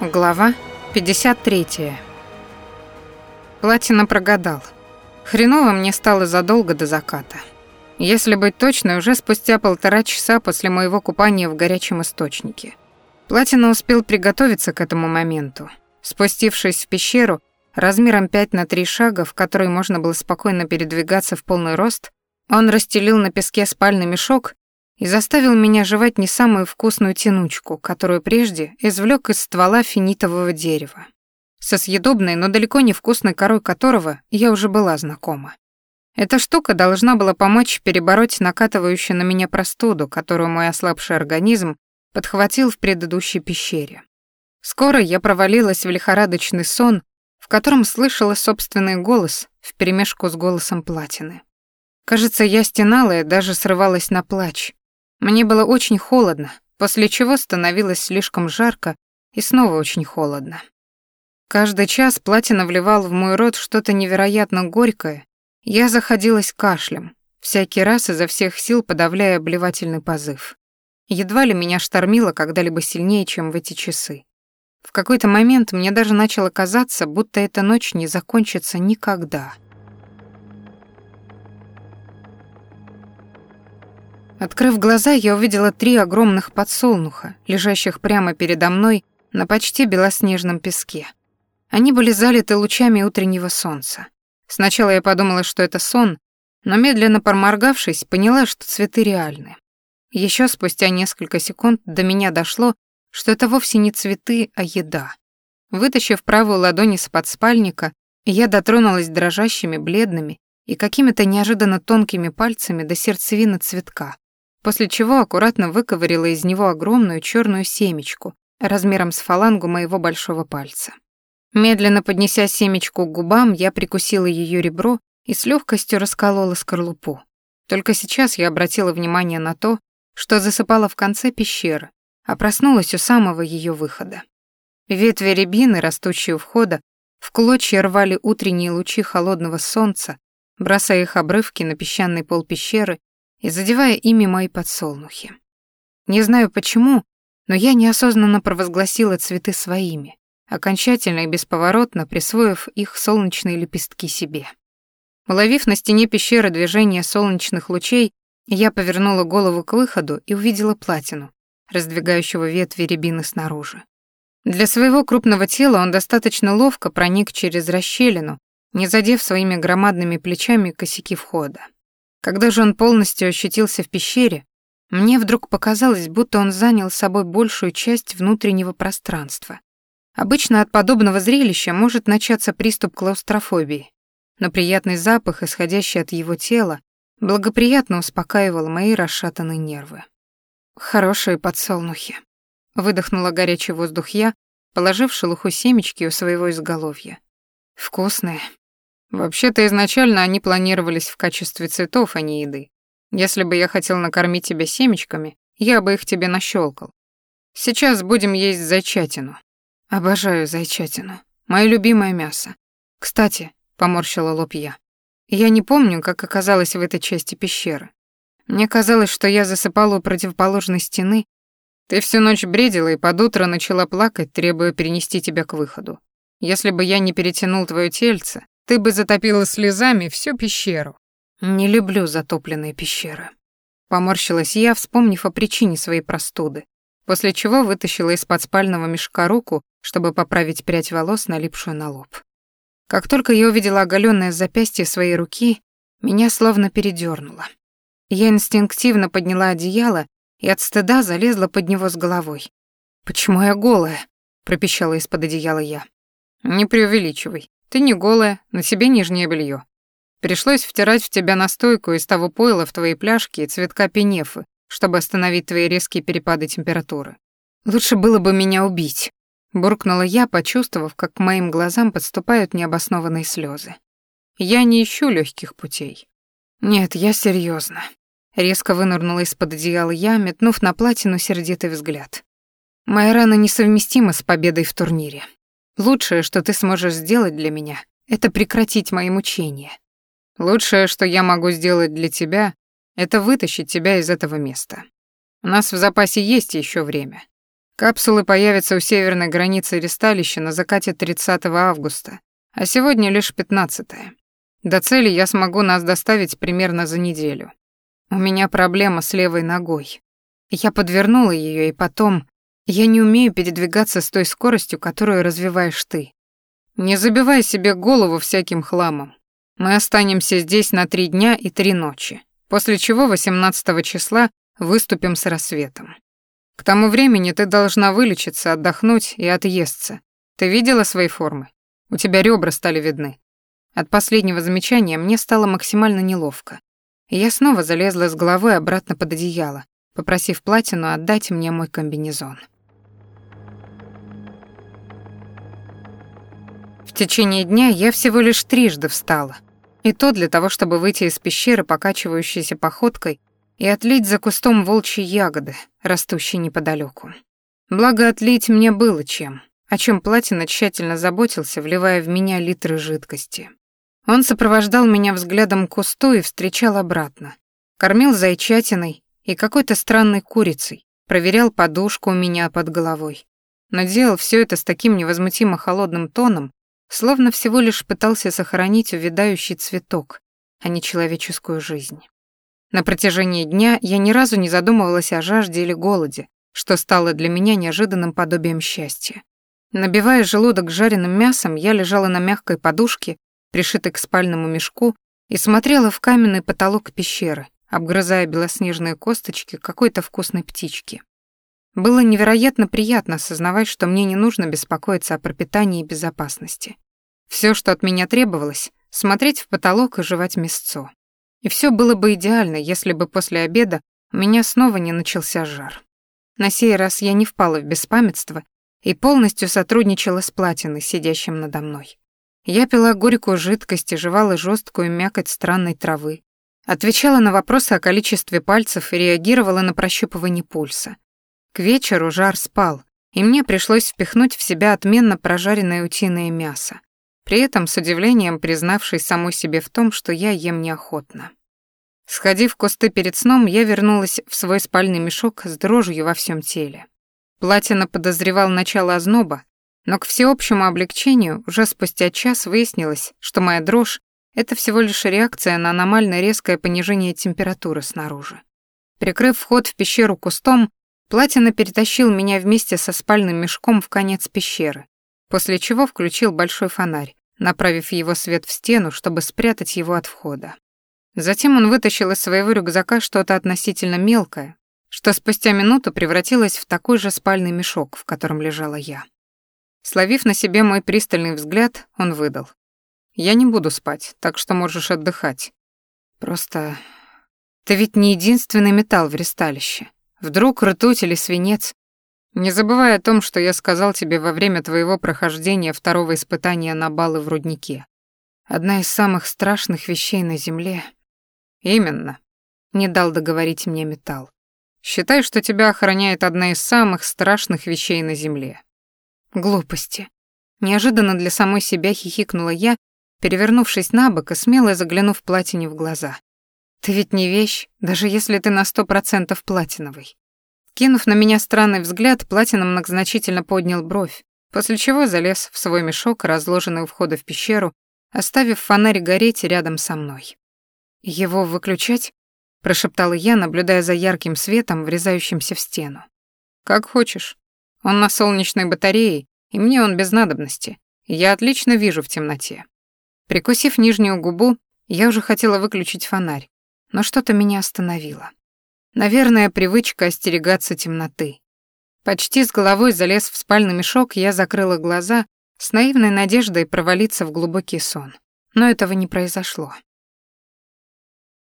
Глава 53. Платина прогадал. Хреново мне стало задолго до заката. Если быть точной, уже спустя полтора часа после моего купания в горячем источнике. Платина успел приготовиться к этому моменту. Спустившись в пещеру размером 5 на 3 шага, в которой можно было спокойно передвигаться в полный рост, он расстелил на песке спальный мешок и заставил меня жевать не самую вкусную тянучку, которую прежде извлек из ствола финитового дерева, со съедобной, но далеко не вкусной корой которого я уже была знакома. Эта штука должна была помочь перебороть накатывающую на меня простуду, которую мой ослабший организм подхватил в предыдущей пещере. Скоро я провалилась в лихорадочный сон, в котором слышала собственный голос вперемешку с голосом платины. Кажется, я стенала и даже срывалась на плач, мне было очень холодно, после чего становилось слишком жарко и снова очень холодно. Каждый час Платина вливал в мой рот что-то невероятно горькое, я заходилась кашлем, всякий раз изо всех сил подавляя обливательный позыв. Едва ли меня штормило когда-либо сильнее, чем в эти часы. В какой-то момент мне даже начало казаться, будто эта ночь не закончится никогда. Открыв глаза, я увидела три огромных подсолнуха, лежащих прямо передо мной на почти белоснежном песке. Они были залиты лучами утреннего солнца. Сначала я подумала, что это сон, но медленно проморгавшись, поняла, что цветы реальны. Еще спустя несколько секунд до меня дошло, что это вовсе не цветы, а еда. Вытащив правую ладонь из-под спальника, я дотронулась дрожащими, бледными и какими-то неожиданно тонкими пальцами до сердцевины цветка, после чего аккуратно выковырила из него огромную черную семечку размером с фалангу моего большого пальца. Медленно поднеся семечку к губам, я прикусила ее ребро и с легкостью расколола скорлупу. Только сейчас я обратила внимание на то, что засыпала в конце пещеры, а проснулась у самого ее выхода. Ветви рябины, растущие у входа, в клочья рвали утренние лучи холодного солнца, бросая их обрывки на песчаный пол пещеры и задевая ими мои подсолнухи. Не знаю почему, но я неосознанно провозгласила цветы своими, окончательно и бесповоротно присвоив их солнечные лепестки себе. Уловив на стене пещеры движение солнечных лучей, я повернула голову к выходу и увидела платину, раздвигающего ветви рябины снаружи. Для своего крупного тела он достаточно ловко проник через расщелину, не задев своими громадными плечами косяки входа. Когда же он полностью ощутился в пещере, мне вдруг показалось, будто он занял собой большую часть внутреннего пространства. Обычно от подобного зрелища может начаться приступ клаустрофобии, но приятный запах, исходящий от его тела, благоприятно успокаивал мои расшатанные нервы. Хорошие подсолнухи. Выдохнула горячий воздух я, положив шелуху семечки у своего изголовья. Вкусные. Вообще-то изначально они планировались в качестве цветов, а не еды. Если бы я хотел накормить тебя семечками, я бы их тебе нащелкал. Сейчас будем есть зайчатину. Обожаю зайчатину. Мое любимое мясо. Кстати, поморщила лоб я. Я не помню, как оказалась в этой части пещеры. Мне казалось, что я засыпала у противоположной стены. Ты всю ночь бредила и под утро начала плакать, требуя перенести тебя к выходу. Если бы я не перетянул твое тельце, ты бы затопила слезами всю пещеру. Не люблю затопленные пещеры. Поморщилась я, вспомнив о причине своей простуды, после чего вытащила из-под спального мешка руку, чтобы поправить прядь волос, налипшую на лоб. Как только я увидела оголённое запястье своей руки, меня словно передёрнуло. Я инстинктивно подняла одеяло и от стыда залезла под него с головой. «Почему я голая?» — пропищала из-под одеяла я. «Не преувеличивай. Ты не голая, на себе нижнее белье. Пришлось втирать в тебя настойку из того пойла в твои пляжки и цветка пенефы, чтобы остановить твои резкие перепады температуры. Лучше было бы меня убить, буркнула я, почувствовав, как к моим глазам подступают необоснованные слезы. Я не ищу легких путей. Нет, я серьезно. Резко вынырнула из-под одеяла я, метнув на платину сердитый взгляд. Моя рана несовместима с победой в турнире. Лучшее, что ты сможешь сделать для меня, это прекратить мои мучения. Лучшее, что я могу сделать для тебя, это вытащить тебя из этого места. У нас в запасе есть еще время. Капсулы появятся у северной границы ресталища на закате 30 августа, а сегодня лишь 15 -е. До цели я смогу нас доставить примерно за неделю. У меня проблема с левой ногой. Я подвернула ее, и потом я не умею передвигаться с той скоростью, которую развиваешь ты. Не забивай себе голову всяким хламом. Мы останемся здесь на три дня и три ночи, после чего 18 числа выступим с рассветом. К тому времени ты должна вылечиться, отдохнуть и отъесться. Ты видела свои формы? У тебя ребра стали видны. От последнего замечания мне стало максимально неловко. И я снова залезла с головой обратно под одеяло, попросив Платину отдать мне мой комбинезон. Течение дня я всего лишь трижды встала. И то для того, чтобы выйти из пещеры, покачивающейся походкой, и отлить за кустом волчьи ягоды, растущие неподалеку. Благо, отлить мне было чем, о чем Платина тщательно заботился, вливая в меня литры жидкости. Он сопровождал меня взглядом к кусту и встречал обратно. Кормил зайчатиной и какой-то странной курицей, проверял подушку у меня под головой. Но делал все это с таким невозмутимо холодным тоном, словно всего лишь пытался сохранить увядающий цветок, а не человеческую жизнь. На протяжении дня я ни разу не задумывалась о жажде или голоде, что стало для меня неожиданным подобием счастья. Набивая желудок жареным мясом, я лежала на мягкой подушке пришитой к спальному мешку, и смотрела в каменный потолок пещеры, обгрызая белоснежные косточки какой-то вкусной птички. Было невероятно приятно осознавать, что мне не нужно беспокоиться о пропитании и безопасности. Все, что от меня требовалось, смотреть в потолок и жевать мясцо. И все было бы идеально, если бы после обеда у меня снова не начался жар. На сей раз я не впала в беспамятство и полностью сотрудничала с платиной, сидящим надо мной. Я пила горькую жидкость и жевала жесткую мякоть странной травы. Отвечала на вопросы о количестве пальцев и реагировала на прощупывание пульса. К вечеру жар спал, и мне пришлось впихнуть в себя отменно прожаренное утиное мясо, при этом с удивлением признавшись самой себе в том, что я ем неохотно. Сходив в кусты перед сном, я вернулась в свой спальный мешок с дрожью во всем теле. Платина подозревал начало озноба, но к всеобщему облегчению уже спустя час выяснилось, что моя дрожь — это всего лишь реакция на аномально резкое понижение температуры снаружи. Прикрыв вход в пещеру кустом, Платина перетащил меня вместе со спальным мешком в конец пещеры, после чего включил большой фонарь, направив его свет в стену, чтобы спрятать его от входа. Затем он вытащил из своего рюкзака что-то относительно мелкое, что спустя минуту превратилось в такой же спальный мешок, в котором лежала я. Словив на себе мой пристальный взгляд, он выдал. «Я не буду спать, так что можешь отдыхать. Просто... Ты ведь не единственный металл в ресталище. Вдруг ртуть или свинец. Не забывай о том, что я сказал тебе во время твоего прохождения второго испытания на баллы в руднике. Одна из самых страшных вещей на Земле. Именно. Не дал договорить мне металл. Считай, что тебя охраняет одна из самых страшных вещей на Земле. Глупости. Неожиданно для самой себя хихикнула я, перевернувшись на бок и смело заглянув платине в глаза. «Ты ведь не вещь, даже если ты на сто процентов платиновый». Кинув на меня странный взгляд, платина многозначительно поднял бровь, после чего залез в свой мешок, разложенный у входа в пещеру, оставив фонарь гореть рядом со мной. «Его выключать?» — прошептала я, наблюдая за ярким светом, врезающимся в стену. «Как хочешь», он на солнечной батарее, и мне он без надобности. Я отлично вижу в темноте. Прикусив нижнюю губу, я уже хотела выключить фонарь, но что-то меня остановило. Наверное, привычка остерегаться темноты. Почти с головой залез в спальный мешок, я закрыла глаза с наивной надеждой провалиться в глубокий сон. Но этого не произошло.